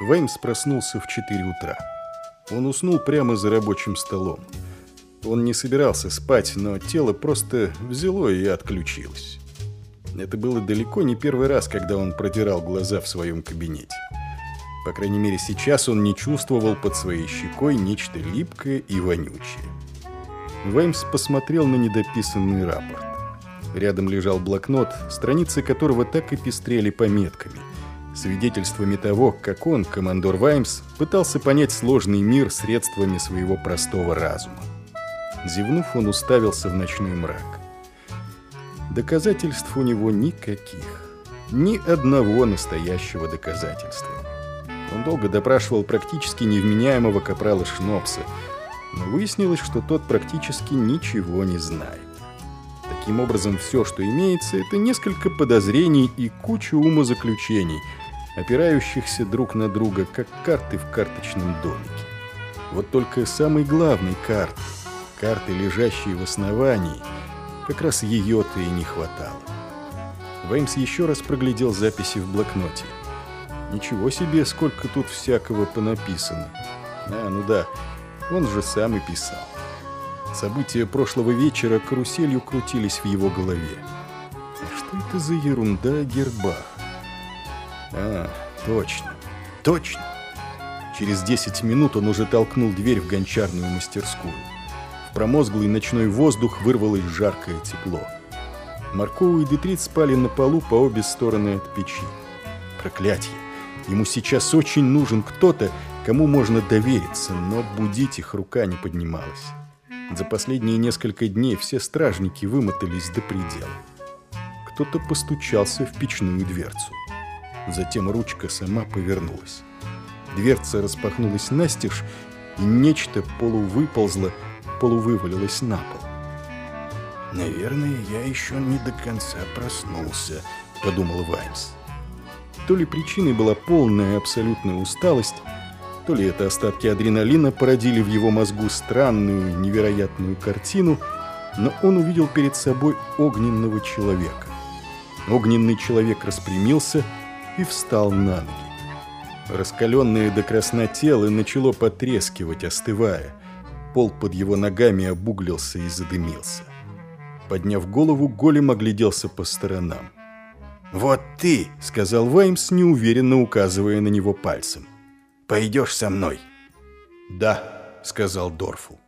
Ваймс проснулся в 4 утра. Он уснул прямо за рабочим столом. Он не собирался спать, но тело просто взяло и отключилось. Это было далеко не первый раз, когда он протирал глаза в своем кабинете. По крайней мере, сейчас он не чувствовал под своей щекой нечто липкое и вонючее. Ваймс посмотрел на недописанный рапорт. Рядом лежал блокнот, страницы которого так и пестрели пометками – свидетельствами того, как он, командор Ваймс, пытался понять сложный мир средствами своего простого разума. Зевнув, он уставился в ночной мрак. Доказательств у него никаких. Ни одного настоящего доказательства. Он долго допрашивал практически невменяемого капрала Шнопса, но выяснилось, что тот практически ничего не знает. Таким образом, все, что имеется, это несколько подозрений и куча умозаключений – опирающихся друг на друга, как карты в карточном домике. Вот только самой главной карты, карты, лежащей в основании, как раз ее-то и не хватало. Ваймс еще раз проглядел записи в блокноте. Ничего себе, сколько тут всякого понаписано. А, ну да, он же сам и писал. События прошлого вечера каруселью крутились в его голове. А что это за ерунда о гербах? А, точно, точно. Через 10 минут он уже толкнул дверь в гончарную мастерскую. В промозглый ночной воздух вырвалось жаркое тепло. Маркова и Детрит спали на полу по обе стороны от печи. Проклятье! Ему сейчас очень нужен кто-то, кому можно довериться, но будить их рука не поднималась. За последние несколько дней все стражники вымотались до предела. Кто-то постучался в печную дверцу. Затем ручка сама повернулась. Дверца распахнулась настежь, и нечто полувыползло, полувывалилось на пол. «Наверное, я еще не до конца проснулся», — подумал Ваймс. То ли причиной была полная абсолютная усталость, то ли это остатки адреналина породили в его мозгу странную, невероятную картину, но он увидел перед собой огненного человека. Огненный человек распрямился — и встал на ноги. Раскаленное до красна тело начало потрескивать, остывая. Пол под его ногами обуглился и задымился. Подняв голову, голем огляделся по сторонам. «Вот ты!» — сказал Ваймс, неуверенно указывая на него пальцем. «Пойдешь со мной?» «Да», — сказал Дорфу.